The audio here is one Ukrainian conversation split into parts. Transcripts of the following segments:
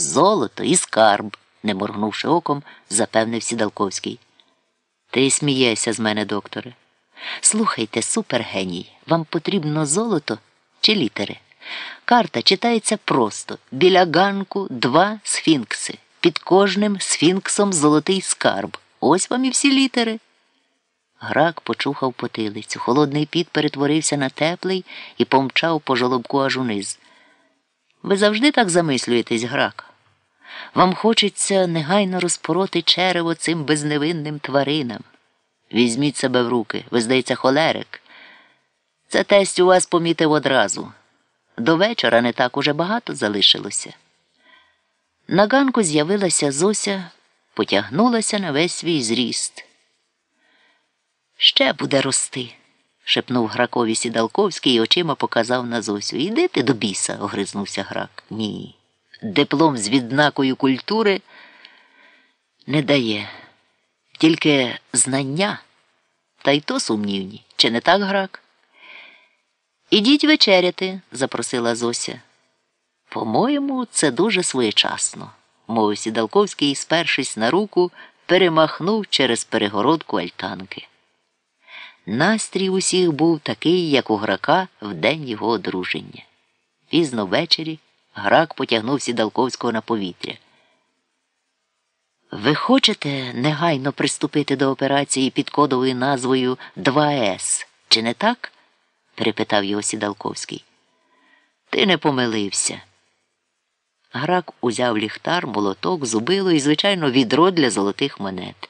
Золото і скарб, не моргнувши оком, запевнив Сідалковський. Ти смієшся з мене, докторе. Слухайте, супергеній, вам потрібно золото чи літери? Карта читається просто біля ганку два сфінкси. Під кожним сфінксом золотий скарб. Ось вам і всі літери. Грак почухав потилицю. Холодний піт перетворився на теплий і помчав по жолобку аж униз. Ви завжди так замислюєтесь, грак? Вам хочеться негайно розпороти черево цим безневинним тваринам. Візьміть себе в руки, ви здається, холерик. Це тесть у вас помітив одразу. До вечора не так уже багато залишилося. На ганку з'явилася Зося, потягнулася на весь свій зріст. Ще буде рости, шепнув гракові сідалковський і очима показав на Зосю. Іди ти до біса, огризнувся грак. Ні. Диплом з відзнакою культури не дає. Тільки знання, та й то сумнівні. Чи не так грак? Ідіть вечеряти, запросила Зося. По-моєму, це дуже своєчасно, мовив Сідалковський, спершись на руку, перемахнув через перегородку альтанки. Настрій усіх був такий, як у грака в день його одруження. Пізно ввечері грак потягнув Сідалковського на повітря. Ви хочете негайно приступити до операції під кодовою назвою 2С, чи не так? перепитав його Сідалковський. Ти не помилився. Грак узяв ліхтар, молоток, зубило і, звичайно, відро для золотих монет.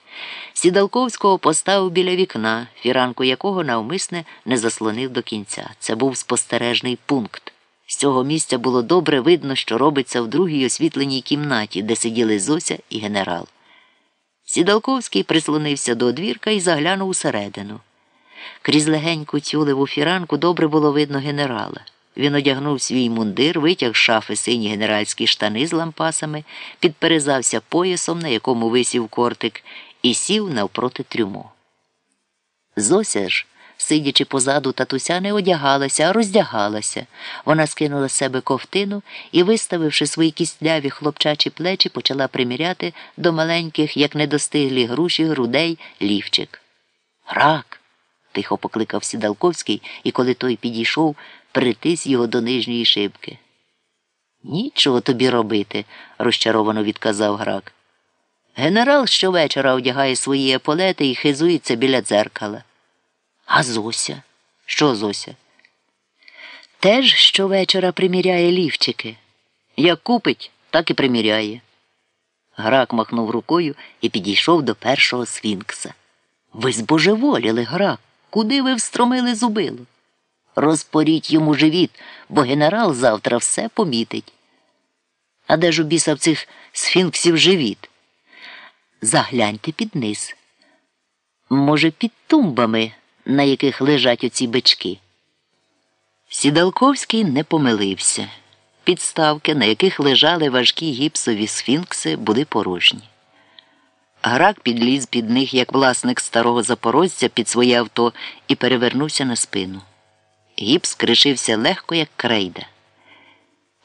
Сідалковського поставив біля вікна, фіранку якого навмисне не заслонив до кінця. Це був спостережний пункт. З цього місця було добре видно, що робиться в другій освітленій кімнаті, де сиділи Зося і генерал. Сідалковський прислонився до одвірка і заглянув усередину. Крізь легеньку тюлеву фіранку добре було видно генерала. Він одягнув свій мундир, витяг з шафи сині генеральські штани з лампасами, підперезався поясом, на якому висів кортик, і сів навпроти трюмо. Зося ж, сидячи позаду татуся, не одягалася, а роздягалася. Вона скинула з себе ковтину і, виставивши свої кістляві хлопчачі плечі, почала приміряти до маленьких, як недостиглі груші, грудей лівчик. Рак. тихо покликав Сідалковський, і коли той підійшов, притис його до нижньої шибки. Нічого тобі робити, розчаровано відказав грак. Генерал щовечора одягає свої еполети і хизується біля дзеркала. А Зося? Що Зося? Теж щовечора приміряє лівчики. Як купить, так і приміряє. Грак махнув рукою і підійшов до першого сфінкса. Ви збожеволіли, грак. Куди ви встромили зубило? Розпоріть йому живіт, бо генерал завтра все помітить. А де ж у біса в цих сфінксів живіт? Загляньте під низ. Може, під тумбами, на яких лежать оці бички. Сідалковський не помилився. Підставки, на яких лежали важкі гіпсові сфінкси, були порожні. Грак підліз під них, як власник старого запорожця, під своє авто і перевернувся на спину. Гіпс кришився легко, як крейда.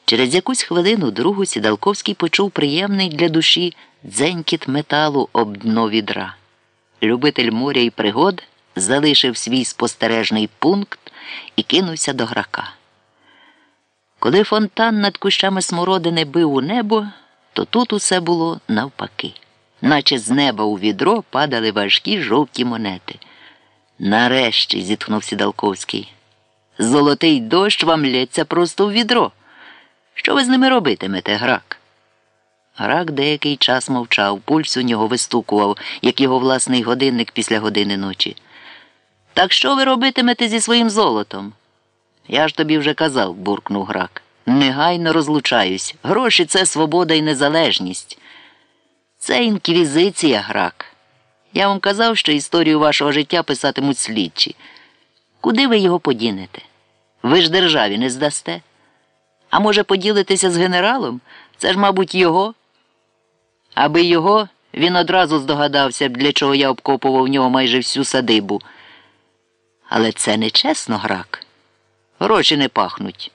Через якусь хвилину другу Сідалковський почув приємний для душі дзенькіт металу об дно відра. Любитель моря і пригод залишив свій спостережний пункт і кинувся до грака. Коли фонтан над кущами смородини бив у небо, то тут усе було навпаки, наче з неба у відро падали важкі жовті монети. Нарешті, зітхнув Сідалковський. Золотий дощ вам лється просто в відро. Що ви з ними робитимете, грак? Грак деякий час мовчав, пульс у нього вистукував, як його власний годинник після години ночі. Так що ви робитимете зі своїм золотом? Я ж тобі вже казав, буркнув грак. Негайно розлучаюсь. Гроші це свобода і незалежність. Це інквізиція, грак. Я вам казав, що історію вашого життя писатимуть слідчі. Куди ви його подінете? Ви ж державі не здасте. А може, поділитися з генералом? Це ж, мабуть, його. Аби його, він одразу здогадався, для чого я обкопував в нього майже всю садибу. Але це не чесно, грак. Гроші не пахнуть.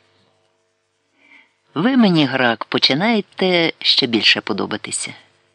Ви мені, грак, починаєте ще більше подобатися.